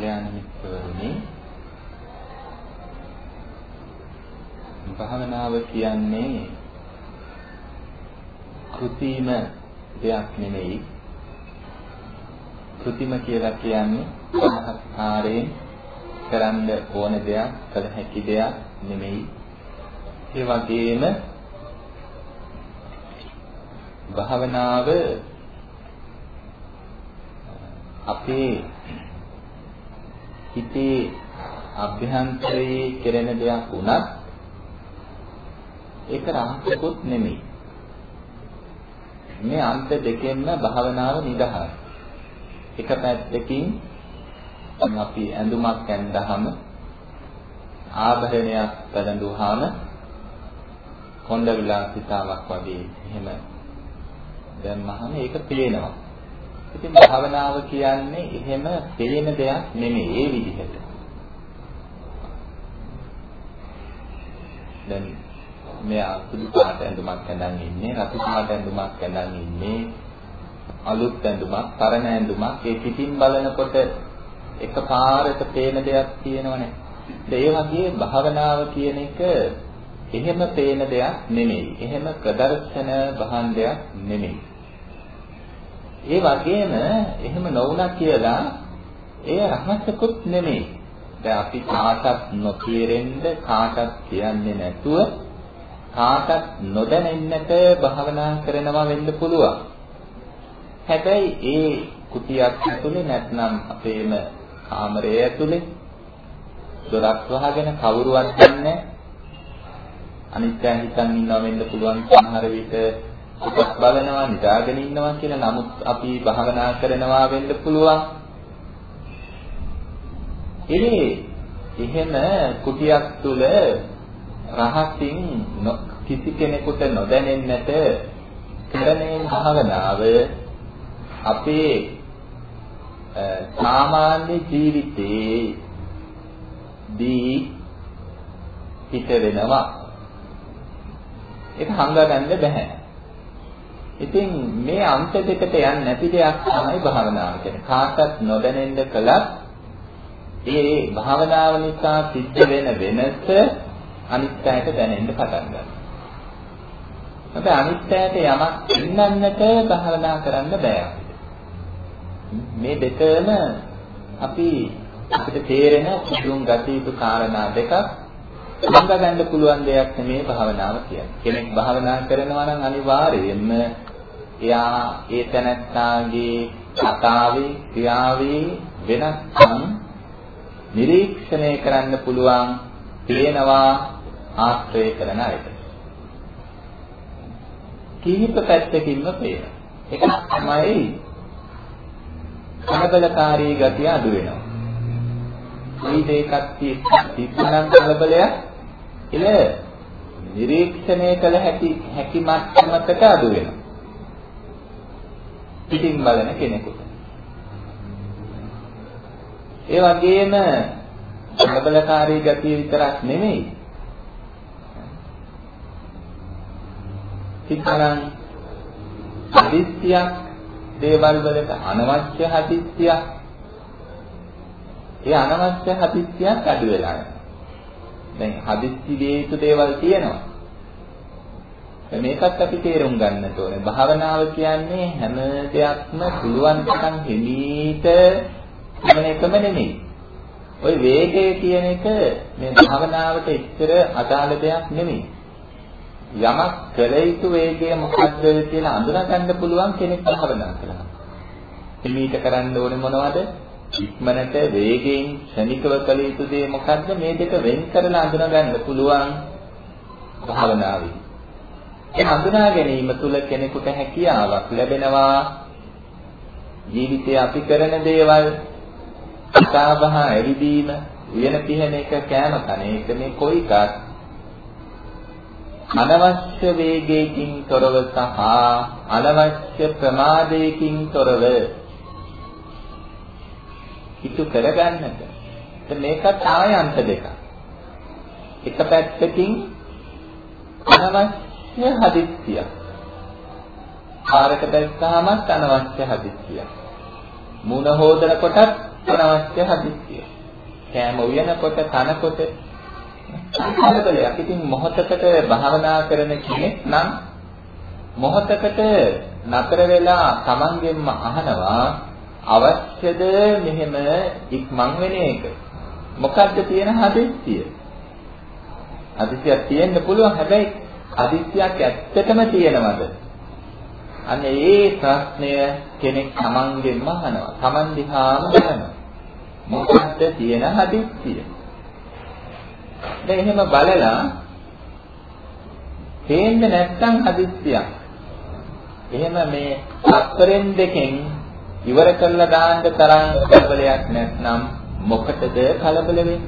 කල්යාණ මිත්‍රවරුනි භාවනාව කියන්නේ කෘතිම දෙයක් නෙමෙයි. කෘතිම කියලා කියන්නේ ආකාරයෙන් කරන්න ඕන දෙයක් කළ හැකි දෙයක් නෙමෙයි. ඒ වගේම භාවනාව අපේ හිතේ අභ්‍යන්තරයේ කෙරෙන දෙයක් වුණත් ඒක රහසකුත් නෙමෙයි. මේ අන්ත දෙකෙන්ම භාවනාව නිදහස්. එක පැත්තකින් අපි ඇඳුමක් ඇඳහම ආභරණයක් පැළඳුවාම කොණ්ඩ විලාසිතාවක් වගේ එහෙම දැම්මහම ඒක පේනවා. ඉතින් භාවනාව කියන්නේ එහෙම පේන දෙයක් නෙමෙයි ඒ විදිහට. දැන් මෙයා සුදු පාට ඇඳුමක් ඇඳන් ඉන්නේ, රතු පාට ඇඳුමක් ඇඳන් ඉන්නේ, අලුත් ඇඳුමක්, පරණ ඇඳුමක් ඒ පිටින් බලනකොට එකපාරට පේන දෙයක් තියෙනවනේ. ඒ වගේ භාවනාව කියන එක එහෙම පේන දෙයක් නෙමෙයි. එහෙම ප්‍රදර්ශන භාණ්ඩයක් නෙමෙයි. ඒ වගේම එහෙම නොවුණා කියලා ඒ රහසකුත් නෙමෙයි. දැන් අපි කාටත් නොතේරෙන්න කාටත් කියන්නේ නැතුව කාටත් නොදැනෙන්නට භාවනා කරනවා වෙන්න පුළුවන්. හැබැයි ඒ කුටියක් ඇතුලේ නැත්නම් අපේම කාමරය ඇතුලේ දොරක් වහගෙන කවුරුවත් නැහැ. අනිත්‍යයන් හිතන් ඉන්නවා වෙන්න පුළුවන් සමහර විට උපත් බලනවා නිදාගෙන ඉන්නවා කියලා නමුත් අපි භාවනා කරනවා වෙන්න පුළුවන්. ඒ එහෙම කුටියක් තුල රහසින් කිසි කෙනෙකුට නොදැනෙන්නට කරන්නේ භාවනාව අපේ සාමාන්‍ය ජීවිතේ දී පිට වෙනවා ඒක හංගගන්න බෑ ඉතින් මේ අන්ත දෙකට යන්නේ නැති දෙයක් තමයි භාවනාව කියන්නේ. කාටත් නොදැනෙන්න කලත් ඒ භාවනාව නිසා සිද්ධ වෙන වෙනස අනිත් අයට දැනෙන්න පටන් ගන්නවා. හැබැයි අනිත් අයට යමක් ඉන්නන්නට භාවනා කරන්න බෑ මේ දෙකම අපි අපිට තේරෙන සිදුම් ගතියුතු කාරණා දෙකක් සම්බ ගන්න පුළුවන් දෙයක් නෙමේ භාවනාව කියන්නේ. කෙනෙක් භාවනා කරනවා නම් අනිවාර්යයෙන්ම එයා ඒ තැනැත්තාගේ කතාවේ ක්‍රියාවේ වෙනස්කම් නිරීක්ෂණය කරන්න පුළුවන් පේනවා ආශ්‍රය කරන අයට. කීප පැත්තකින්ම පේන. එක තමයි කලබලකාරී ගතිය අඩු වෙනවා. මේ දෙකක් තිබුණනම් කලබලයක් ඉල නිරීක්ෂණය කළ හැකි හැකි මට්ටමකට අඩු වෙනවා. පිටින් බලන කෙනෙකුට. ඒ වගේම ප්‍රබලකාරී ගතිය විතරක් නෙමෙයි. තිකරන් හදිස්සියක් දේවල් වලට අනවශ්‍ය හදිස්සියක් ඒ අනවශ්‍ය හදිස්සියක් අඩු වෙලා යනවා. දැන් හදිස්සි විය යුතු දේවල් තියෙනවා. මේකත් අපි තේරුම් ගන්න ඕනේ. භාවනාව කියන්නේ හැම දෙයක්ම පුළුවන් තරම් හිමීට කරන එකම නෙමෙයි. ওই වේගය කියන එක මේ භාවනාවට එච්චර අදාළ දෙයක් නෙමෙයි. යමක් කළ යුතු වේගය මොකක්ද කියලා අඳුනා ගන්න පුළුවන් කෙනෙක් භාවනා කරනවා. හිමීට කරන්න ඕනේ මොනවද? ඉක්මනට වේගයෙන් ශනිකව කළ යුතු දේ මොකද්ද මේ දෙක වෙන් කරලා අඳුනා ගන්න පුළුවන් භාවනාවේ. ඒ හඳුනා ගැනීම තුළ කෙනෙකුට හැකියාවක් ලැබෙනවා. ජීවිතයේ අපි කරන දේවල් කතාබහ ඇවිදීම උයන පිහන එක කෑම කන එක මේ කොයි එකක් අනවශ්‍ය වේගයකින් තොරව සහ අනවශ්‍ය ප්‍රමාදයකින් තොරව ඉතු කරගන්නට. මේකත් ආයන්ත දෙකක්. එක පැත්තකින් අනවශ්‍ය හදිස්සියක්. කාරක දැක්කහමත් අනවශ්‍ය හදිස්සියක්. මුණ හොදන කොටත් අනවශ්‍ය හදිස්සිය. කෑම උයනකොට කනකොට කලබලයක්. ඉතින් මොහතකට භාවනා කරන කෙනෙක් නම් මොහතකට නතර වෙලා Tamanගෙන්ම අහනවා අවශ්‍යද මෙහෙම ඉක්මන් වෙන එක. මොකද්ද තියෙන හදිස්සිය? හදිස්සියක් තියෙන්න පුළුවන් හැබැයි හදිස්සියක් ඇත්තටම තියෙනවද? අන්න ඒ ප්‍රශ්නය කෙනෙක් Tamanගෙන්ම අහනවා. Taman දිහාම බලනවා. මොකක්ද තියෙන හදිස්සිය? දැන් එහෙම බලලා තේන්නේ නැත්නම් හදිස්සියක්. එහෙම මේ අත්තරෙන් දෙකෙන් ඉවර කරලා දාන්න තරම් කලබලයක් නැත්නම් මොකටද කලබල වෙන්නේ?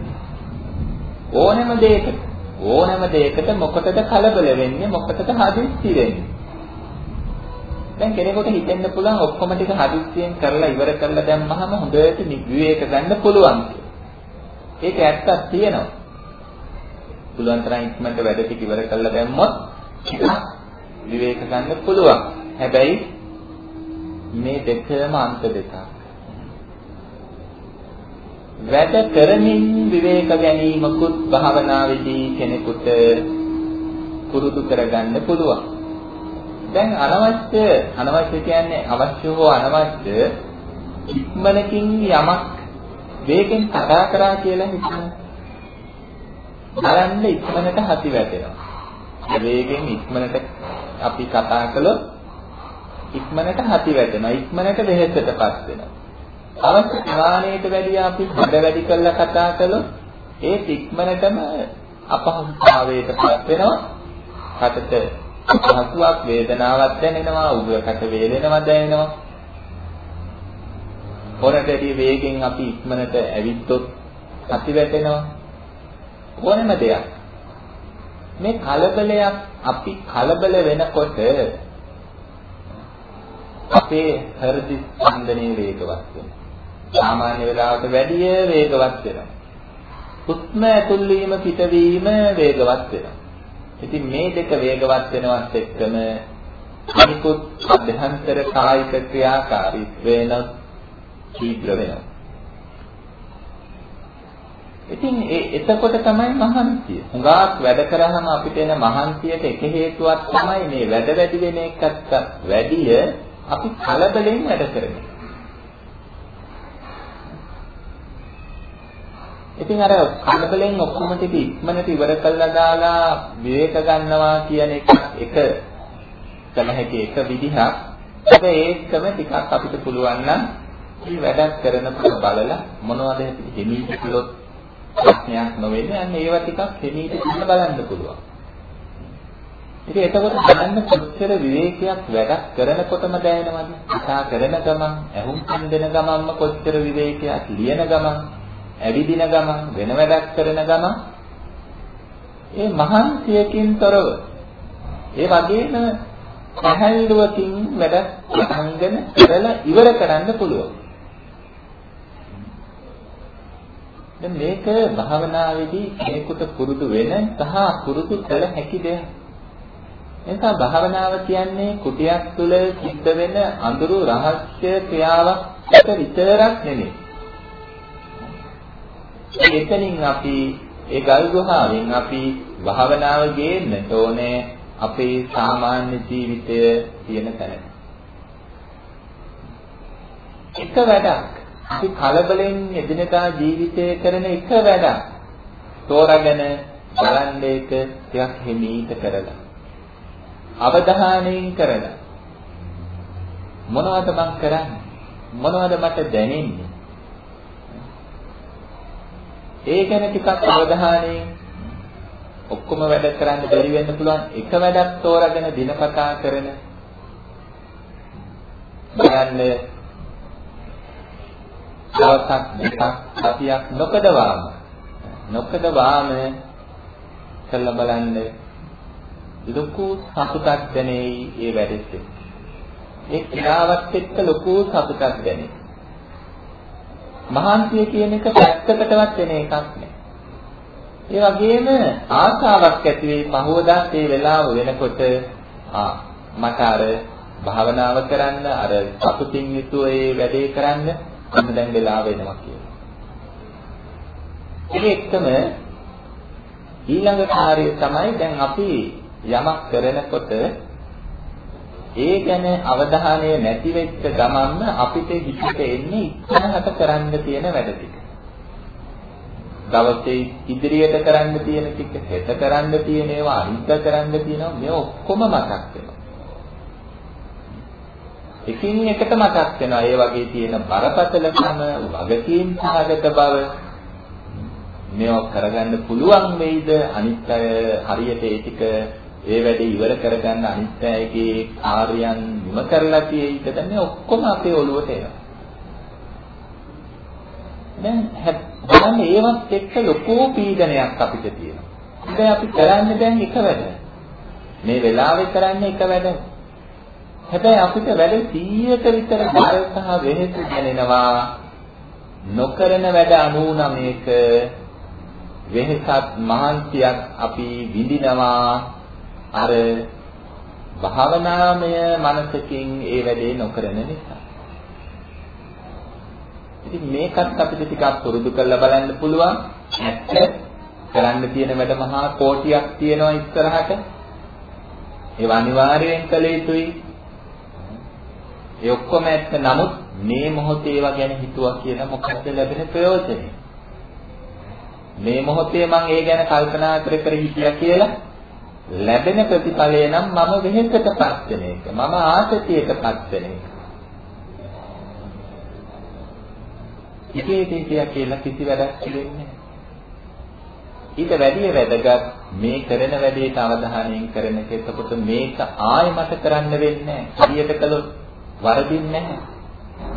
ඕනෑම දෙයකට ඕනෑම දෙයකට මොකටද කලබල වෙන්නේ? මොකටද හදිස්සි වෙන්නේ? දැන් කෙනෙකුට හිතෙන්න පුළුවන් ඔක්කොම ටික හදිස්සියෙන් කරලා ඉවර කරලා දැම්මහම හොඳට විවේක ගන්න පුළුවන් ඒක ඇත්තක් තියෙනවා. පුළුවන් තරම් ඉක්මනට වැඩ ටික ඉවර කරලා දැම්මොත් විවේක ගන්න පුළුවන්. හැබැයි මේ දෙකම අන්ත දෙකක්. වැඩ කරමින් විවේක ගැනීමකුත් භාවනාවේදී කෙනෙකුට පුරුදු කරගන්න පුළුවන්. දැන් අනවශ්‍ය අනවශ්‍ය කියන්නේ අවශ්‍ය හෝ අනවශ්‍ය ඉක්මනකින් යමක් වේගෙන් කතා කරා කියලා හිතන්න. බලන්න ඉක්මනට හති වැටෙනවා. වේගෙන් ඉක්මනට අපි කතා කළොත් ඉක්මනට හති වැටෙනවා. ඉක්මනට වෙහෙසටපත් වෙනවා. අවශ්‍ය ප්‍රමාණයට වැඩි අපි හොඳ වැඩි කරලා කතා කළොත් ඒ ඉක්මනටම අපහසුතාවයටපත් වෙනවා. කටට අපහසුාවක් වේදනාවක් දැනෙනවා, උගකට වේදෙනවා දැනෙනවා. හොරටදී වේගෙන් අපි ඉක්මනට ඇවිත්තොත් හති වැටෙනවා. ඕනෙම දෙයක්. මේ කලබලයක් අපි කලබල වෙනකොට අපේ හෘද ස්පන්දනයේ වේගවත් වෙනවා. සාමාන්‍ය වෙලාවට වැඩිය වේගවත් වෙනවා. හුස්ම ඇතුල් වීම පිටවීම වේගවත් වෙනවා. ඉතින් මේ දෙක වේගවත් වෙනවත් එක්කම අනිකුත් අභ්‍යන්තර කායික ක්‍රියාකාරීත්වය වෙනස් ශීඝ්‍ර වෙනවා. ඉතින් ඒ එතකොට තමයි මහන්සිය. හුඟක් වැඩ කරාම අපිට එන මහන්සියට එක හේතුවක් තමයි මේ වැඩ වැඩි වෙන එකත් වැඩිය අපි කලබලෙන් වැඩ කරන්නේ. ඉතින් අර කලබලෙන් ඔක්කොම ටික ඉක්මනට ඉවර කළා දාලා විවේක ගන්නවා කියන එක එක කල හැකි එක විදිහක්. හැබැයි ඒකම ටිකක් අපිට පුළුවන් නම් මේ වැඩක් කරනකොට බලලා මොනවද හිමීට කිලොත් ප්‍රශ්නයක් නොවෙන්නේ අන්න ඒවා ටිකක් හිමීට බලන්න පුළුවන්. ඉතින් එතකොට බලන්න කොච්චර විවේකයක් වැඩක් කරනකොටම දැනෙනවද? කතා කරන ගමන්, ඇහුම්කන් දෙන ගමන්ම කොච්චර විවේකයක් ලියන ගමන්, ඇවිදින ගමන්, වෙන වැඩක් කරන ගමන් ඒ මහන්සියකින් තොරව ඒ වගේම පහළවකින් වැඩ අංගන කරලා ඉවර කරන්න පුළුවන්. දැන් මේක භාවනාවේදී කෙනෙකුට පුරුදු වෙන සහ පුරුදු කළ හැකි දෙයක්. එනිසා භාවනාව කියන්නේ කුටියක් තුළ සිද්ධ වෙන අඳුරු රහස්‍ය ක්‍රියාවක් එක විතරක් නෙමෙයි. එතනින් අපි ඒ ගල් ගුහාවෙන් අපි භාවනාව ගේන්නට ඕනේ අපේ සාමාන්‍ය ජීවිතය තියෙන තැන. එක වැඩක් අපි කලබලෙන් එදිනදා ජීවිතය කරන එක වැඩක් තෝරාගෙන බලන්න ඒක ටිකක් හිමීට කරලා අවධානයෙන් කරලා. මොනවද මං කරන්නේ? මොනවද මට දැනෙන්නේ? ඒ ගැන ටිකක් අවධානයෙන් ඔක්කොම වැඩ කරන්න බැරි වෙන්න පුළුවන්. එක වැඩක් තෝරාගෙන දිනපතා කරන බලන්න දවසක් දෙකක් සතියක් නොකදවාම නොකදවාම කළ බලන්න ලොකු සතුටක් දැනෙයි ඒ වැඩෙත් ඒ ක්‍රියාවත් එක්ක ලොකු සතුටක් දැනේ. මහන්සිය කියන එක පැත්තකටවත් වෙන එකක් නෑ ඒ වගේම ආසාවක් ඇති වෙයි පහවදා ඒ වෙලාව වෙනකොට ආ මට අර භාවනාව කරන්න අර සතුටින් යුතුව ඒ වැඩේ කරන්න අන්න දැන් වෙලාව එනවා කියලා. ඒ එක්කම ඊළඟ කාර්යය තමයි දැන් අපි යමක් කරනකොට ඒ ගැන අවධානය නැති වෙච්ච ගමන්ම අපිට හිතට එන්නේ ඉස්සරහට කරන්න තියෙන වැඩ ටික. දවසේ ඉදිරියට කරන්න තියෙන ටික, හෙට කරන්න තියෙන ඒවා, අනිත් කරන්න තියෙනවා මේ ඔක්කොම මතක් වෙනවා. එකින් එකට මතක් වෙනවා. ඒ වගේ තියෙන බරපතලකම, වගකීම් සහගත බව මේව කරගන්න පුළුවන් වෙයිද? අනිත් අය හරියට ඒ ටික ඒ වැඩේ ඉවර කරගන්න අනිත් අයගේ කාර්යයන් නිම කරලා තියෙයිද? දැන් මේ ඔක්කොම අපේ ඔළුවට එනවා. දැන් බලන්න ඒවත් එක්ක ලොකෝ පීඩනයක් අපිට තියෙනවා. ඉතින් අපි කරන්නේ දැන් එක වැඩ. මේ වෙලාවේ කරන්නේ එක වැඩ. හැබැයි අපිට වැඩ 100ක විතර බාර සහ වෙහෙස දැනෙනවා. නොකරන වැඩ 99ක වෙහෙසත් මහන්සියක් අපි විඳිනවා. අර භාවනාමය මනසකින් ඒ වැඩේ නොකරන නිසා. ඉතින් මේකත් අපිට ටිකක් පුරුදු කරලා බලන්න පුළුවන්. ඇත්ත කරන්න තියෙන වැඩ මහා කෝටියක් තියෙනවා ඉස්සරහට. ඒවා අනිවාර්යයෙන් කළ යුතුයි. ඒ ඔක්කොම ඇත්ත නමුත් මේ මොහොතේ ඒවා ගැන හිතුවා කියලා මොකද්ද ලැබෙන ප්‍රයෝජනය? මේ මොහොතේ මම ඒ ගැන කල්පනා කර කර හිටියා කියලා ලැබෙන ප්‍රතිඵලය නම් මම වෙහෙසටපත් වෙන එක. මම ආසතියටපත් වෙන එක. හිතේ හිතේ කියලා කිසි වැඩක් දෙන්නේ ඊට වැඩිය වැදගත් මේ කරන වැඩේට අවධානයෙන් කරන එක. එතකොට මේක ආයෙමත කරන්න වෙන්නේ නැහැ. හරියට කළොත් වරදින්නේ නැහැ.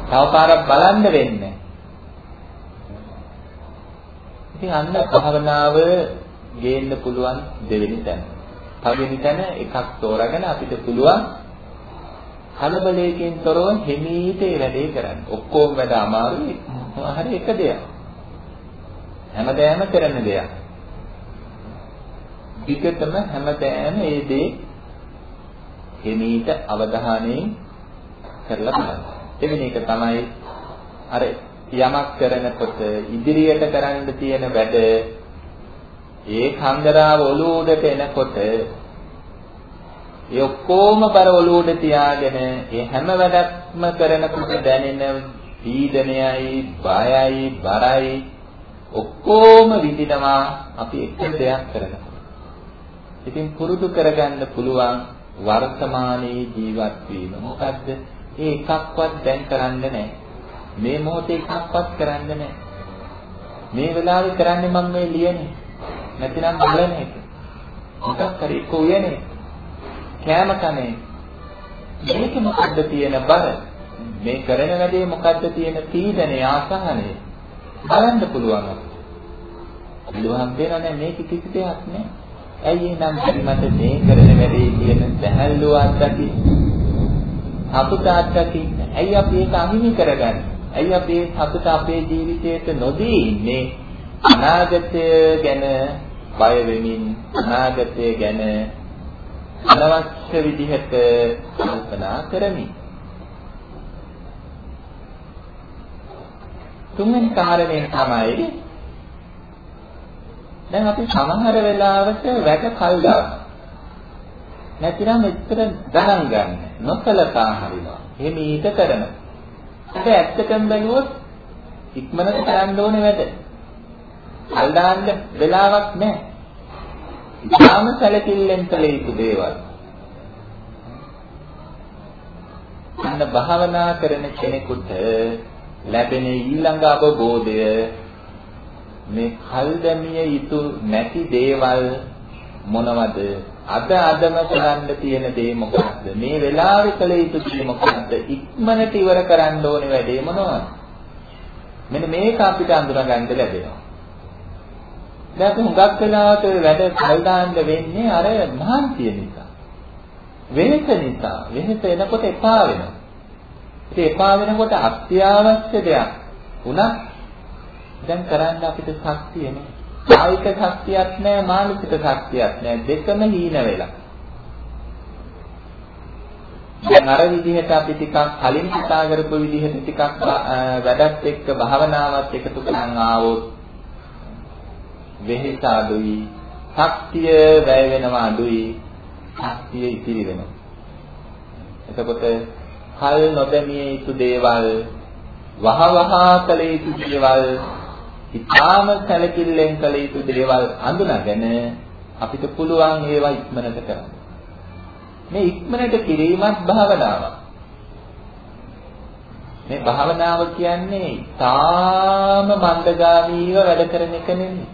තව පාරක් බලන්න වෙන්නේ ඉතින් අන්න භාවනාව ගේන්න පුළුවන් දෙවෙනි තැන. පළවෙනි තැන එකක් තෝරාගෙන අපිට පුළුවන් කලබලයෙන් තොරව හිමීට ඒ වැඩේ කරන්න. ඔක්කොම වැඩ අමාරුයි. හරි එක දෙයක්. හැමදෑම කරන දෙයක්. විකතම හැමදෑම ඒ දේ හිමීට අවධානයෙන් කරලා බලන්න. දෙවෙනි එක තමයි අර යමක් කරනකොට ඉදිරියට කරන්න තියෙන වැඩ ඒ කන්දරාව ඔලුවකට එනකොට ඒ ඔක්කොම බර ඔලුවට තියාගෙන ඒ හැම වැඩක්ම කරනකොට දැනෙන පීඩනයයි බයයි බරයි ඔක්කොම විඳිනවා අපි එක දෙයක් කරනකොට. ඉතින් පුරුදු කරගන්න පුළුවන් වර්තමානයේ ජීවත් වීම. මොකද්ද? ඒ එකක්වත් දැන් කරන්න නැහැ. මේ මොහොතේ එකක්වත් කරන්න නැහැ. මේ වෙලාවේ කරන්නේ මම මේ ලියන්නේ. නැතිනම් බලන එක. මොකක් හරි කොයනේ. කෑම කන්නේ. මේක මොකද්ද තියෙන බර? මේ කරන වැඩේ මොකද්ද තියෙන පීඩනය ආසහනය? බලන්න පුළුවන් අපිට. බුදුහාම කියනවා මේක කිසි දෙයක් නෑ. ඇයි එහෙනම් මට මේ කරන වැඩේ තියෙන සැහැල්ලුව අත්දකි සතුට අත්දකි ඇයි අපි ඒක අහිමි කරගන්නේ ඇයි අපි සතුට අපේ ජීවිතයට නොදී ඉන්නේ අනාගතය ගැන බය වෙමින් අනාගතය ගැන අනවශ්‍ය විදිහට කල්පනා කරමින් තුන්වෙනි කාරණය තමයි දැන් අපි සමහර වෙලාවට වැඩ කල් දානවා. නැතිනම් එච්චර ගණන් ගන්න. නොකලකා හරිනවා. එහෙම ඊට කරනවා. ඒක ඇත්තටම බැලුවොත් ඉක්මනට කරන්න ඕනේ වැඩ. කල් දාන්න වෙලාවක් නැහැ. ඉතාම සැලකිල්ලෙන් කළ යුතු දේවල්. අන්න භාවනා කරන කෙනෙකුට ලැබෙන ඊළඟ අවබෝධය මේ කල් දැමිය යුතු නැති දේවල් මොනවද? අද අදම කරන්න තියෙන දේ මොකක්ද? මේ වෙලාවේ කළ යුතු දේ මොකක්ද? ඉක්මනට ඉවර කරන්න ඕනේ වැඩේ මොනවද? මෙන්න මේක අපිට අඳුනා ගන්න ලැබෙනවා. දැන් හුඟක් වෙලාවට වැඩ කල් දාන්න වෙන්නේ අර මහන්සිය නිසා වෙනස නිසා වෙනස එනකොට එපා වෙනවා ඉතින් එපා වෙනකොට අත්‍යවශ්‍ය දෙයක් උනත් දැන් කරන්න අපිට ශක්තිය නෑ. කායික ශක්තියක් නෑ මානසික ශක්තියක් නෑ දෙකම හීන වෙලා. දැන් දැන් අර විදිහට අපි ටිකක් කලින් කතා කරපු විදිහට ටිකක් වැඩත් එක්ක භාවනාවත් එකතු කරන් ආවොත් වෙහෙස අඩුයි, ශක්තිය වැය වෙනවා අඩුයි, ශක්තිය ඉතිරි වෙනවා. එතකොට කල් නොදැමිය යුතු දේවල් වහවහා කළ යුතු දේවල් ඉතාම සැලකිල්ලෙන් කළ යුතු දේවල් අඳුනගෙන අපිට පුළුවන් ඒවා ඉක්මනට කරන්න. මේ ඉක්මනට කිරීමත් භාවනාවක්. මේ භාවනාව කියන්නේ තාම මන්දගාමීව වැඩ කරන එක නෙමෙයි.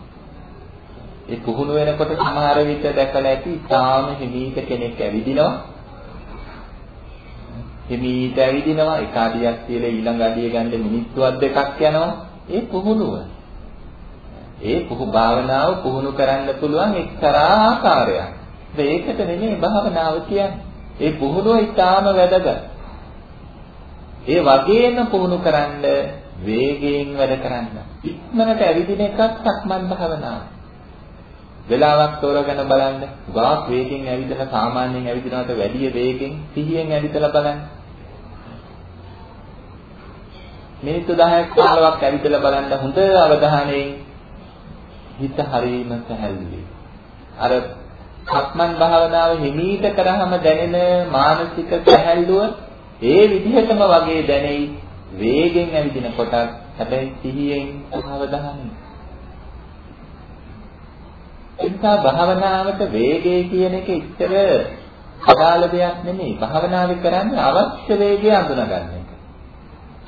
ඒ පුහුණු වෙනකොට සමහර විට දැකලා ඇති තාම හිමීට කෙනෙක් ඇවිදිනවා. හිමීට ඇවිදිනවා එක අඩියක් කියලා ඊළඟ අඩිය ගන්න මිනිත්තුවක් දෙකක් යනවා. ඒ පුහුණුව. ඒ පුහු භාවනාව පුහුණු කරන්න පුළුවන් එක්තරා ආකාරයක්. ඒකට නෙමෙයි භාවනාව කියන්නේ. ඒ පුහුණුව ඊටාම වැදගත්. ඒ වගේම පුහුණු කරන්න වේගයෙන් වැඩ කරන්න. ඉක්මනට ඇවිදින එකක් සක්මන් භාවනාව. වෙලාවක් තෝරගෙන බලන්න. ගාක් වේගෙන් ඇවිදලා සාමාන්‍යයෙන් ඇවිදිනවට වැඩිය වේගෙන් සිහියෙන් ඇවිදලා බලන්න. මිනිත්තු 10ක් 15ක් ඇවිදලා බලන්න හොඳ අවධානයෙන් හිත හරීම සැහැල්ලුයි. අර සක්මන් භාවනාව හිමීට කරාම දැනෙන මානසික සැහැල්ලුව ඒ විදිහටම වගේ දැනෙයි වේගෙන් ඇවිදින කොටත් හැබැයි සිහියෙන් අවධානය. එනිසා භාවනාවට වේගය කියන එක ඉතර අදාළ දෙයක් නෙමෙයි. භාවනාවේ කරන්නේ අවශ්‍ය වේගය අඳුනගන්න එක.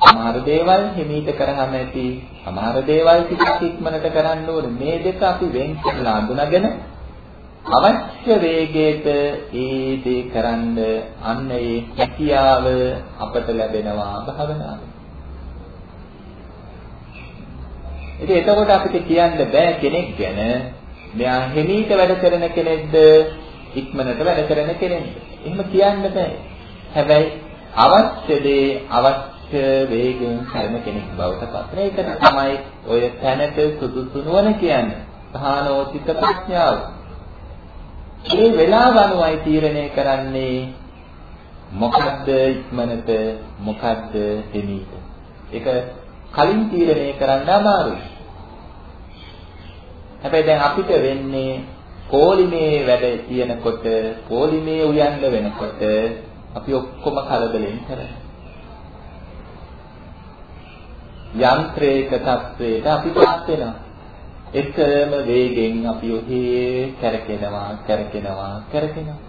සමහර දේවල් හිමීට කරාම ඇති සමහර දේවල් ටිකක් ඉක්මනට කරන්න ඕනේ. මේ දෙක අපි වෙන් කරලා අඳුනගෙන අවශ්‍ය වේගයට ඒ දේ කරන්න අන්න ඒ හැකියාව අපට ලැබෙනවා භවනාවේ. ඉතින් එතකොට අපිට කියන්න බෑ කෙනෙක් ගැන මෙයා හිමීට වැඩ කරන කෙනෙක්ද ඉක්මනට වැඩ කරන කෙනෙක්ද. එහෙම කියන්න බෑ. හැබැයි අවශ්‍ය දේ අවශ්‍ය වේගයෙන් කරන කෙනෙක් බවට පත් වෙන එක තමයි ඔය තැනට සුදුසු නොවන කියන්නේ. සහනෝචිත ප්‍රඥාව. මේ වෙලාව අනුවයි තීරණය කරන්නේ මොකද්ද ඉක්මනට මොකද්ද හිමීට. ඒක කලින් තීරණය කරන්න අමාරුයි. හැබැයි දැන් අපිට වෙන්නේ පොලිමේ වැඩ තියෙනකොට පොලිමේ උයන්න වෙනකොට අපි ඔක්කොම කලබලෙන් කරන්නේ. යන්ත්‍රයක තත්වයට අපිපත් වෙනවා. එකම වේගෙන් අපි ඔහේ කරකිනවා කරකිනවා කරකිනවා.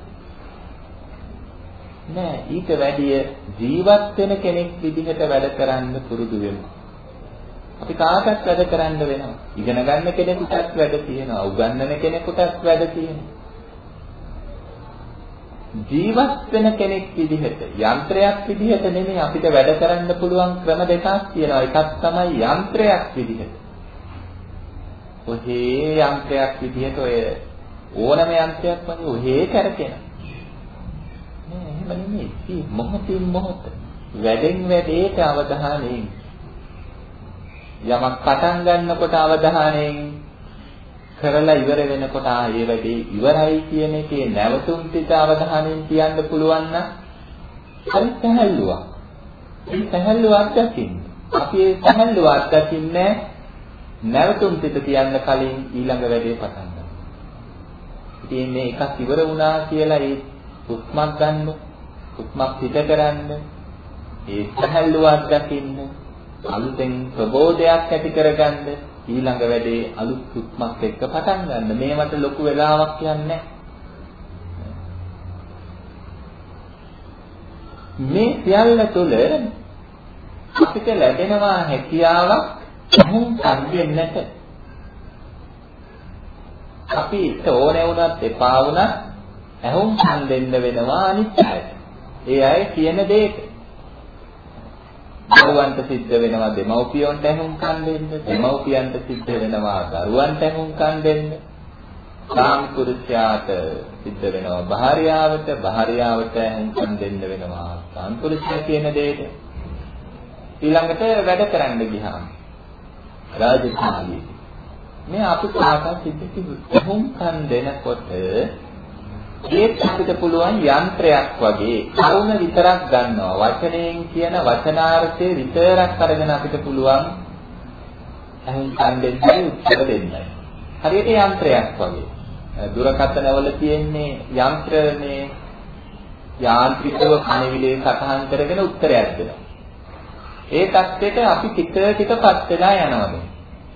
නෑ ඊට වැඩිය ජීවත් වෙන කෙනෙක් විදිහට වැඩ කරන්න පුරුදු වෙමු. අපි කාටත් වැඩ කරන්න වෙනවා. ඉගෙන ගන්න කෙනෙකුටත් වැඩ තියෙනවා. උගන්වන කෙනෙකුටත් වැඩ තියෙනවා. ජීවත් වෙන කෙනෙක් විදිහට යන්ත්‍රයක් විදිහට නෙමෙයි අපිට වැඩ කරන්න පුළුවන් ක්‍රම දෙකක් තියෙනවා. එකක් තමයි යන්ත්‍රයක් විදිහට. ඔහේ යන්ත්‍රයක් විදිහට ඔය ඕනම යන්ත්‍රයක් වගේ ඔහේ කරකින. නෑ එහෙම නෙමෙයි. මොහොතින් මොහොත වැඩෙන් වැඩේට අවධානයෙන් යමක් පටන් ගන්නකොට අවධානයෙන් කරලා ඉවර වෙනකොට ආ ඒ වැඩේ ඉවරයි කියන එකේ නැවතුම් පිට අවධානයෙන් කියන්න පුළුවන් නම් හරි සැහැල්ලුවක්. ඒ සැහැල්ලුවක් දකින්න. අපි ඒ සැහැල්ලුව අත්දකින්නේ නැවතුම් පිට කියන්න කලින් ඊළඟ වැඩේ පටන් ගන්නවා. ඉතින් මේ එකක් ඉවර වුණා කියලා ඒ හුස්මක් ගන්න, හුස්මක් පිට කරන්න, ඒ සැහැල්ලුව අත්දකින්න, අලුතෙන් ප්‍රබෝධයක් ඇති කරගන්න ඊළඟ වැඩේ අලුත් සුත්මක් එක්ක පටන් ගන්න. මේවට ලොකු වෙලාවක් යන්නේ මේ සියල්ල තුළ අපිට ලැබෙනවා හැකියාවක් අහුම් සම්දෙන්නට. අපි ඕනේ වුණත් එපා වුණත් ඇහුම් සම්දෙන්න වෙනවා අනිත් අයට. ඒ අය කියන දෙයට. දරුවන්ට සිද්ධ වෙනවා දෙමව්පියන්ට ඇහුම්කන් දෙන්න, දෙමව්පියන්ට සිද්ධ වෙනවා දරුවන්ට ඇහුම්කන් දෙන්න. සාම්පුරුෂයාට සිද්ධ වෙනවා භාර්යාවට, භාර්යාවට ඇහුම්කන් දෙන්න වෙනවා සාම්පුරුෂයා කියන දෙයට. ඊළඟට වැඩ කරන්න ගියාම රාජකාරියේ මේ අපි කාටත් සිද්ධ කිව්වොත් ඇහුම්කන් දෙනකොට ඒත් අපිට පුළුවන් යන්ත්‍රයක් වගේ කරුණ විතරක් ගන්නවා. වචනයෙන් කියන වචනාර්ථය විතරක් අරගෙන අපිට පුළුවන් අහිං කන්දෙන්දී උත්තර දෙන්නයි. හරියට යන්ත්‍රයක් වගේ. දුරකථනවල තියෙන්නේ යන්ත්‍රනේ යාන්ත්‍රිකව කණවිලේ සටහන් කරගෙන උත්තරයක් දෙනවා. ඒ தත්ත්වයට අපි ටික ටිකපත් වෙලා යනවා.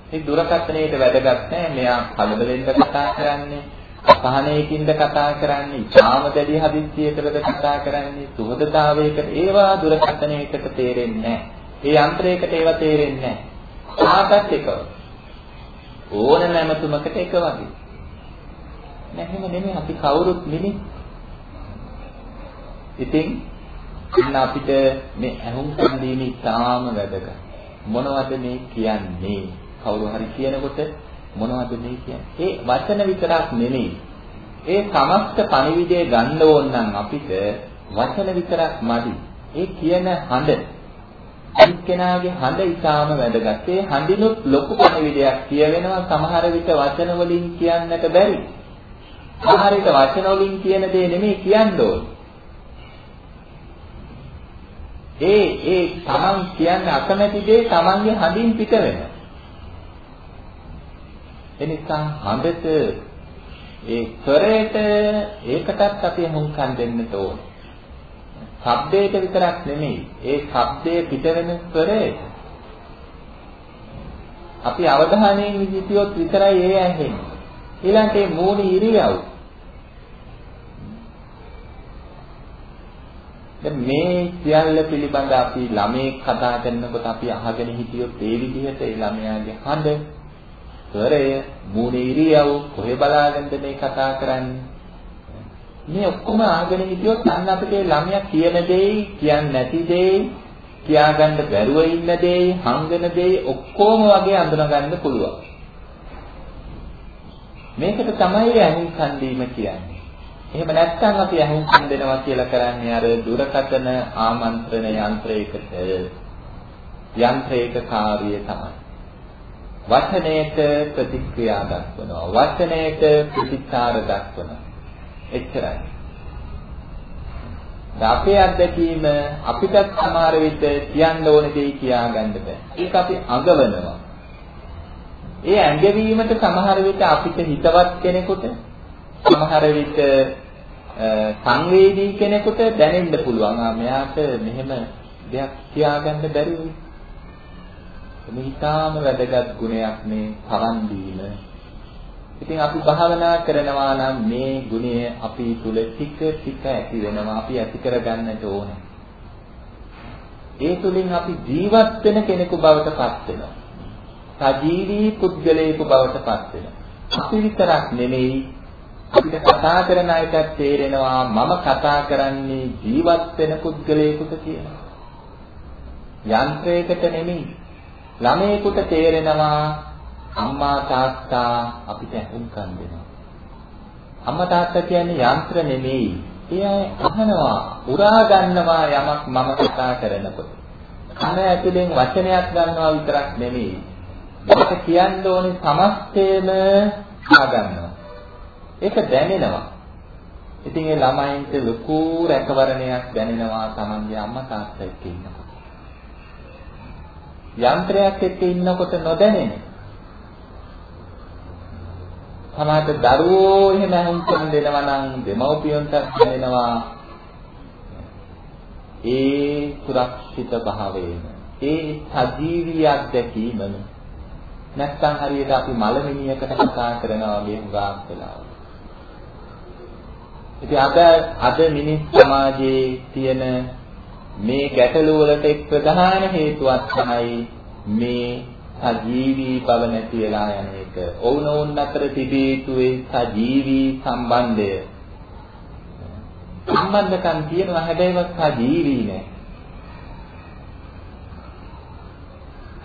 මේ දුරකථනයේට වැදගත් නැහැ. මෙයා කලබලෙන්ද කතා කරන්නේ, අසහනයකින්ද කතා කරන්නේ, ඊටාම දැඩි හදිස්සියකටද කතා කරන්නේ, සුහදතාවයකට ඒවා දුරකථනයකට තේරෙන්නේ නැහැ. ඒ යන්ත්‍රයකට ඒවා තේරෙන්නේ නැහැ. කාටත් එකව. ඕන නැමතුමකට එක වගේ. නැහෙම නෙමෙයි අපි කවුරුත් නෙමෙයි. ඉතින් ඉන්න අපිට මේ ඇහුම්කන් දීම ඉතාම වැදගත්. මොනවද මේ කියන්නේ? කවුරු හරි කියනකොට මොනවද මේ කියන්නේ? ඒ වචන විතරක් නෙමෙයි. ඒ සමස්ත පණිවිඩය ගන්න ඕන නම් අපිට වචන විතරක් මදි. ඒ කියන හඬ එක්කෙනාගේ හඬ ඉතාම වැදගත්. ඒ හඬිනුත් ලොකු පණිවිඩයක් කියවෙනවා සමහර විට වචන වලින් කියන්නට බැරි. සමහර විට වචන වලින් කියන දේ නෙමෙයි කියන්න ඕනේ. ඒ ඒ තමන් කියන්න අකමැති දේ තමන්ගේ හඳින් පිට වෙනවා. එනිසා හඳට ඒ ස්වරයට ඒකටත් අපි හුම්කම් දෙන්න ඕනේ. ශබ්දයට විතරක් නෙමෙයි ඒ ශබ්දයේ පිට වෙන ස්වරයට අපි අවධානයෙන් විදිතියොත් විතරයි ඒ ඇහෙන්නේ. ඊළඟට මේ මූණ ඉරියව් දැන් මේ සියල්ල පිළිබඳ අපි ළමේ කතා කරනකොට අපි අහගෙන හිටියොත් ඒ විදිහට ඒ ළමයාගේ හඬ, ස්වරය, මූණේ ඉරියව් කොහෙ බලාගෙනද මේ කතා කරන්නේ? මේ ඔක්කොම අහගෙන හිටියොත් අන්න අපිට ළමයා කියන දෙයි, කියන්නේ නැති දෙයි, කියාගන්න බැරුව ඉන්න දෙයි, හංගන දෙයි ඔක්කොම වගේ අඳුනගන්න පුළුවන්. මේකට තමයි අහිංසන් දීම කියන්නේ. එහෙම නැත්නම් අපි අහිංසන් දෙනවා කියලා කරන්නේ අර දුරකථන ආමන්ත්‍රණ යන්ත්‍රයකට යන්ත්‍රයක කාර්යය තමයි. වචනයක ප්‍රතික්‍රියා දක්වනවා. වචනයක ප්‍රතිචාර දක්වනවා. එච්චරයි. අපේ අත්දැකීම අපිට සමහර විට කියන්න ඕන දෙයි කියා ගන්න බෑ. ඒක අපි අඟවනවා. ඒ ඇඟවීමට සමහර විට අපිට හිතවත් කෙනෙකුට සමහර විට සංවේදී කෙනෙකුට දැනෙන්න පුළුවන්. ආ මෙයාට මෙහෙම දෙයක් කියාගන්න බැරි වෙයි. මේ ඊටාම වැදගත් ගුණයක් මේ තරන් දීම. ඉතින් අපි භාවනා කරනවා නම් මේ ගුණය අපි තුල ටික ටික ඇති වෙනවා. අපි ඇති කරගන්නට ඕනේ. ඒ තුලින් අපි ජීවත් වෙන කෙනෙකු බවට පත් වෙනවා. සජීවී පුද්ගලයෙකු බවට පත් වෙනවා. අපි විතරක් නෙමෙයි අපිට කතා කරන අයටත් තේරෙනවා මම කතා කරන්නේ ජීවත් වෙන පුද්ගලයෙකුට කියලා. යන්ත්‍රයකට නෙමෙයි. ළමයෙකුට තේරෙනවා අම්මා තාත්තා අපිට අහුම්කම් දෙනවා. අම්මා තාත්තා කියන්නේ යන්ත්‍ර නෙමෙයි. ඒ අහනවා, උරා ගන්නවා යමක් මම කතා කරනකොට. කන ඇතුලෙන් වචනයක් ගන්නවා විතරක් නෙමෙයි. මට කියන්න ඕනේ සමස්තයම ආ ගන්නවා. ඒක දැනෙනවා. ඉතින් ඒ ළමයින්ට ලොකු රැකවරණයක් දැනෙනවා තමන්ගේ අම්මා තාත්තා එක්ක ඉන්නකොට. යන්ත්‍රයක් එක්ක ඉන්නකොට නොදැනෙන. සමහර දරුවෝ එහෙම හුම්කම් දෙනවා නම් දෙමව්පියන්ට දැනෙනවා. ඒ සුරක්ෂිත භාවයෙන් ඒ සජීවී අත්දැකීමම නැත්තම් හරියට අපි මලමිනියකට කතා කරනවා වගේ හුඟක් වෙලාවට ඉතින් අද අද මිනිස් සමාජයේ තියෙන මේ ගැටලු වලට එක් ප්‍රධාන හේතුවක් තමයි මේ සජීවී බව නැති වෙලා යන එක. ඔවුනොවුන් අතර තිබී යුතු සජීවී සම්බන්ධය. සම්බන්ධකම් තියෙනවා හැබැයි සජීවී නෑ.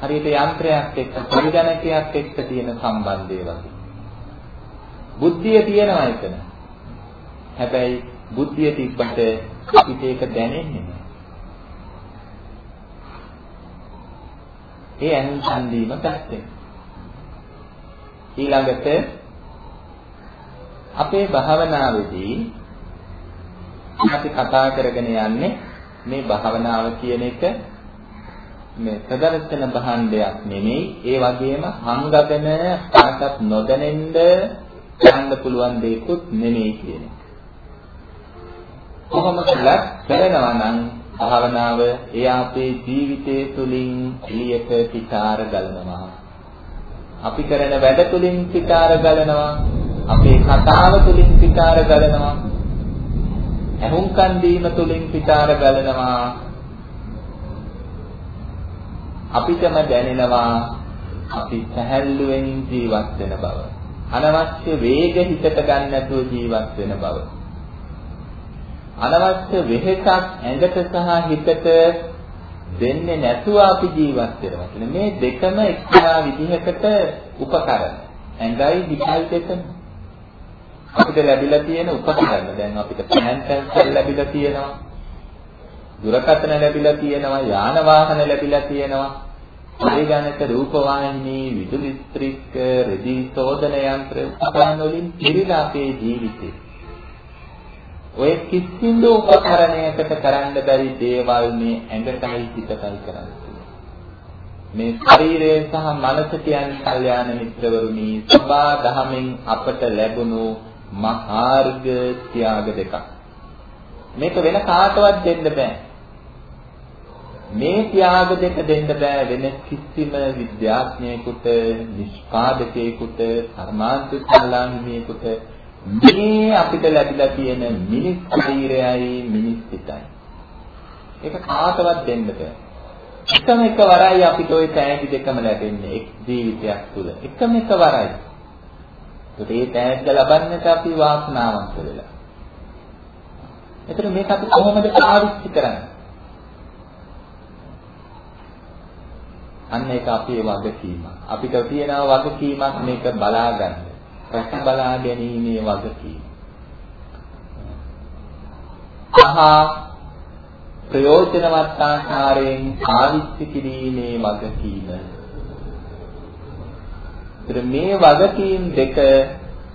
හරියට යන්ත්‍රයක් එක්ක පරිගණකයක් එක්ක තියෙන සම්බන්ධය වගේ. බුද්ධිය තියෙනවා එතන. හැබැයි බුද්ධිය තිබ්බට අපිට ඒක දැනෙන්නේ නැහැ. ඒ අනුසන් දීම පැත්තෙන්. ඊළඟට අපේ භාවනාවේදී අපි කතා කරගෙන යන්නේ මේ භාවනාව කියන එක මේ ප්‍රදර්ශන භාණ්ඩයක් නෙමෙයි ඒ වගේම හංගගෙන කාටත් නොදැනෙන්න ගන්න පුළුවන් දෙයක්වත් නෙමෙයි කියන එක. කොහොම කළත් කරනවා නම් භාවනාව ඒ අපේ ජීවිතය තුළින් එළියට පිටාර ගලනවා. අපි කරන වැඩ තුළින් පිටාර ගලනවා. අපේ කතාව තුළින් පිටාර ගලනවා. ඇහුම්කන් දීම තුළින් පිටාර ගලනවා. අපිටම දැනෙනවා අපි සැහැල්ලුවෙන් ජීවත් වෙන බව. අනවශ්‍ය වේග හිතට ගන්න නැතුව ජීවත් වෙන බව. අනවශ්‍ය වෙහෙසක් ඇඟට සහ හිතට දෙන්නේ නැතුව අපි ජීවත් වෙනවා කියන මේ දෙකම එක්තරා විදිහකට උපකරණ. ඇඟයි හිතයි දෙකම. අපිට ලැබිලා තියෙන උපකරණ දැන් අපිට පෑන් පැන්සල් ලැබිලා තියෙනවා. දුරකථන ලැබිලා තියෙනවා, යාන වාහන ලැබිලා තියෙනවා. පරිගණක රූපවාහිනී, විදුලි ස්ත්‍රික්, රෙදි සෝදන යන්ත්‍ර උපකරණ වලින් පිරීලා අපේ ජීවිතේ ඔය කිසිදු උපකරණයකට කරන්න බැරි දේවල් මේ ඇඟටයි හිතටයි කරන්න මේ ශරීරය සහ මනස කියන්නේ කල්යාණ මිත්‍රවරුනි සබා දහමෙන් අපට ලැබුණු මහාර්ග ත්‍යාග දෙකක්. මේක වෙන කාටවත් දෙන්න බෑ. මේ ත්‍යාග දෙක දෙන්න බෑ වෙන කිසිම විද්‍යාඥයෙකුට නිෂ්පාදකයෙකුට කර්මාන්ත ශාලාහිමියෙකුට මේ අපිට ලැබිලා තියෙන මිනිස් ශරීරයයි මිනිස් සිතයි. ඒක කාටවත් දෙන්න බෑ. එකම එක වරයි අපිට ওই තෑගි දෙකම ලැබෙන්නේ එක් ජීවිතයක් තුළ. එකම එක වරයි. ඒකට ඒ තෑග්ග ලබන්නට අපි වාසනාවන්ත වෙලා. එතන මේක අපි කොහොමද පාවිච්චි කරන්නේ? අන්න ඒක අපේ වගකීමක්. අපිට තියෙනවා වගකීමක් මේක බලා ගන්න. රැක බලා ගැනීමේ වගකීම. සහ ප්‍රයෝජනවත් ආකාරයෙන් පාවිච්චි කිරීමේ වගකීම. මේ වගකීම් දෙක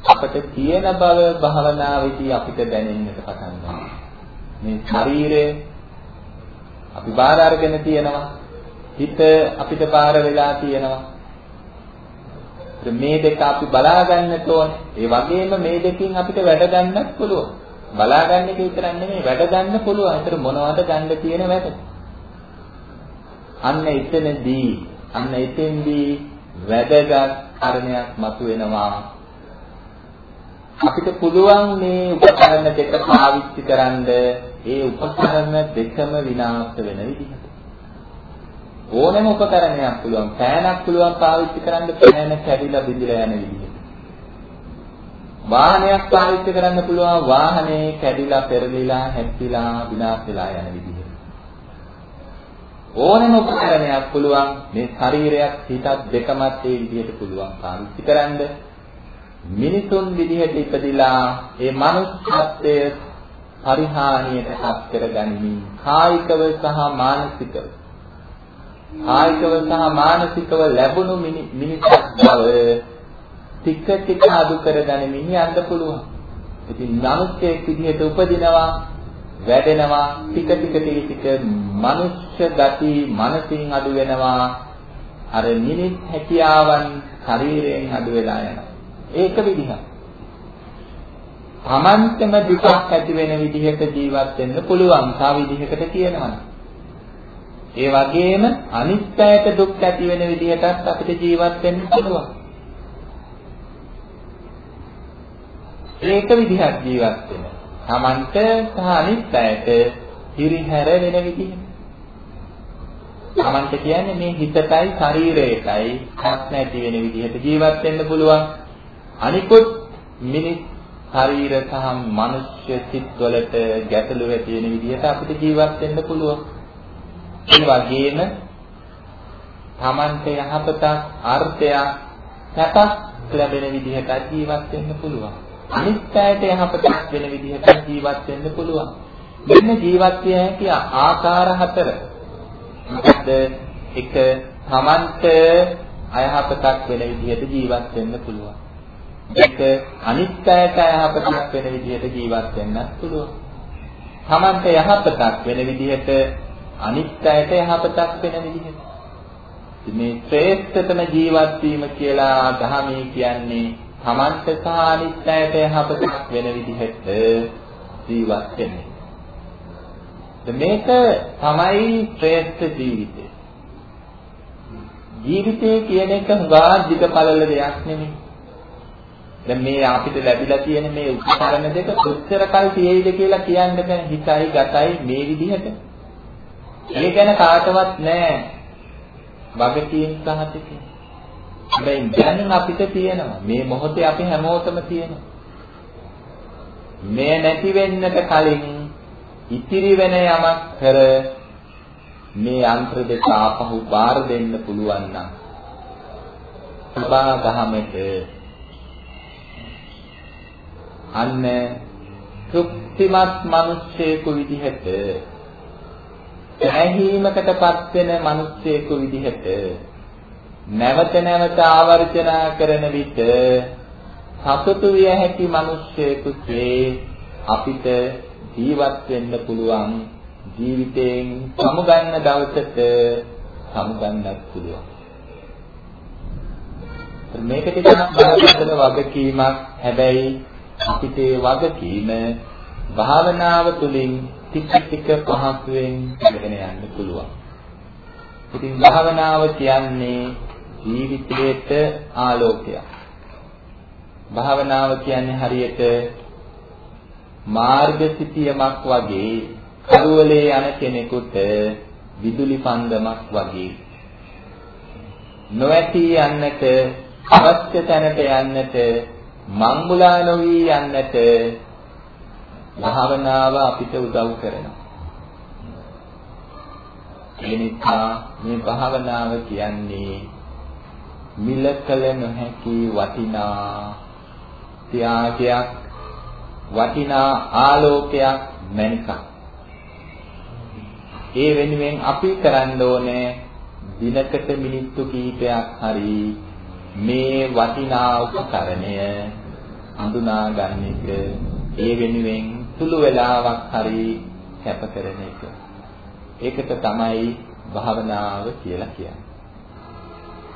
අපට තියෙන බව භාවනාවේදී අපිට දැනෙන්නට පටන් ගන්නවා. මේ ශරීරය අපි බාර අරගෙන තියෙනවා. හිත අපිට බාර වෙලා තියෙනවා. මේ දෙක අපි බලා ගන්නට ඕනේ. ඒ වගේම මේ දෙකෙන් අපිට වැඩ ගන්නත් පුළුවන්. බලා ගන්න එක විතරක් නෙමෙයි වැඩ ගන්න පුළුවන්. ඒතර මොනවද ගන්න තියෙන වැඩ? අන්න එතනදී අන්න එතෙන්දී වැදගත් කාරණයක් මතුවෙනවා. අපිට පුළුවන් මේ උපකරණ දෙක පාවිච්චි කරන්ද ඒ උපකරණ දෙකම විනාශ වෙන විදිහට. ඕනෑම උපකරණයක් පුළුවන්. පෑනක් පුළුවන් පාවිච්චි කරන්න පෑන කැඩිලා බිඳිලා යන විදිහට. වාහනයක් පාවිච්චි කරන්න පුළුවන් වාහනේ කැඩිලා පෙරලිලා හැප්පිලා විනාශ වෙලා යන විදිහට. ඕනෑම උපකරණයක් පුළුවන් මේ ශරීරයක් හිතක් දෙකමත් ඒ විදිහට පුළුවන් පාවිච්චි කරන්න. මිනිසුන් විදිහට ඉපදිලා ඒ මනුෂ්‍යත්වය පරිහානියට පත් කරගනිමින් කායිකව සහ මානසිකව කායිකව සහ මානසිකව ලැබුණු මිනිසක් බව ටික ටික අඩු කරගනිමින් යන්න පුළුවන්. ඉතින් මිනිස්සෙක් විදිහට උපදිනවා වැඩෙනවා ටික ටික ටික ටික මනුෂ්‍ය ගති මනසින් අඩු වෙනවා. අර මිනිස් හැකියාවන් ශරීරයෙන් අඩු වෙලා යනවා. ඒක විදිහක් තමන්ටම දුකක් ඇති වෙන විදිහට ජීවත් වෙන්න පුළුවන්. තා විදිහකට කියනවා. ඒ වගේම අනිත් අයට දුක් ඇති වෙන විදිහටත් අපිට ජීවත් වෙන්න පුළුවන්. ඒක විදිහක් ජීවත් වෙන. Tamanට සහ අනිත් අයට හිරිහැර වෙන විදිහට. Tamanට කියන්නේ මේ හිතටයි ශරීරයටයි හත් නැති වෙන විදිහට ජීවත් වෙන්න පුළුවන්. අනිකුත් මිනිස් ශරීර සහ මනුෂ්‍ය සිත් වලට ගැටලු ඇති වෙන විදිහට අපිට ජීවත් වෙන්න පුළුවන්. ඒ වගේම Tamante යහපතක් අර්ථයක් සැපක් ලැබෙන විදිහට ජීවත් වෙන්න පුළුවන්. අනිත් අයට යහපතක් වෙන විදිහට ජීවත් වෙන්න පුළුවන්. මෙන්න ජීවත් විය හැකි ආකාර හතර. මොකද එක Tamante අයහපතක් වෙන විදිහට ජීවත් වෙන්න පුළුවන්. දෙක අනිත් අයට අයහපතක් වෙන විදිහට ජීවත් වෙන්නත් පුළුවන්. Tamante යහපතක් වෙන විදිහට අනිත් අයට යහපතක් වෙන විදිහට. මේ ශ්‍රේෂ්ඨතම ජීවත් වීම කියලා ධර්මයේ කියන්නේ Tamante සහ අනිත් අයට යහපතක් වෙන විදිහට ජීවත් වෙන්නේ. මේක තමයි ශ්‍රේෂ්ඨ ජීවිතය. ජීවිතය කියන එක හුඟා දිග පළල දෙයක් නෙමෙයි. දැන් මේ අපිට ලැබිලා තියෙන මේ උපකරණ දෙක කොච්චර කල් තියෙයිද කියලා කියන්න බෑ. හිතයි ගතයි මේ විදිහට. ඒ ගැන කාටවත් නෑ. වගකීම් සහතිකයි. හැබැයි දැන් අපිට තියෙනවා. මේ මොහොතේ අපි හැමෝටම තියෙනවා. මේ නැති වෙන්නට කලින් ඉතිරි වෙන යමක් කර මේ අන්ත්‍ර දෙක ආපහු බාර දෙන්න පුළුවන් නම් සබා ගහමෙට අන්න තෘප්තිමත් මිනිස්සෙකු විදිහට ඇහිීමකටපත් වෙන මිනිස්සෙකු විදිහට නැවත නැවත ආවර්ජනා කරන විට සතුටු විය හැකි මිනිස්සෙකුගේ අපිට ජීවත් වෙන්න පුළුවන් ජීවිතයෙන් සමුගන්න දවසට සමුගන්නත් පුළුවන්. මේක ටිකක් බලපෑම වගකීමක්. හැබැයි අපිට ඒ වගකීම භාවනාව තුළින් ටික ටික පහසුවෙන් ඉගෙන යන්න පුළුවන්. ඉතින් භාවනාව කියන්නේ ජීවිතයට ආලෝකයක්. භාවනාව කියන්නේ හරියට මාර්ග සිටියමක් වගේ කරුවලේ යන කෙනෙකුට විදුලි පන්දමක් වගේ නොඇති යන්නට අවශ්‍ය තැනට යන්නට මංගුලා නොවි යන්නට භාවනාව අපිට උදව් කරනවා. ඒ නිසා මේ භාවනාව කියන්නේ මිලකල නොහැකි වටිනා ත්‍යාගයක් වටිනා ආලෝකයක් මැනිකක්. ඒ වෙනුවෙන් අපි කරන්න ඕනේ දිනකට මිනිත්තු කිහිපයක් හරි මේ වටිනා උපකරණය හඳුනා ගන්න එක ඒ වෙනුවෙන් සුළු වෙලාවක් හරි කැප කරන එක. ඒකට තමයි භාවනාව කියලා කියන්නේ.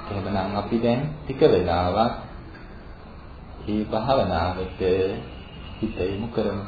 එහෙමනම් අපි දැන් ටික වෙලාවක් මේ භාවනාවට හිත යොමු කරමු.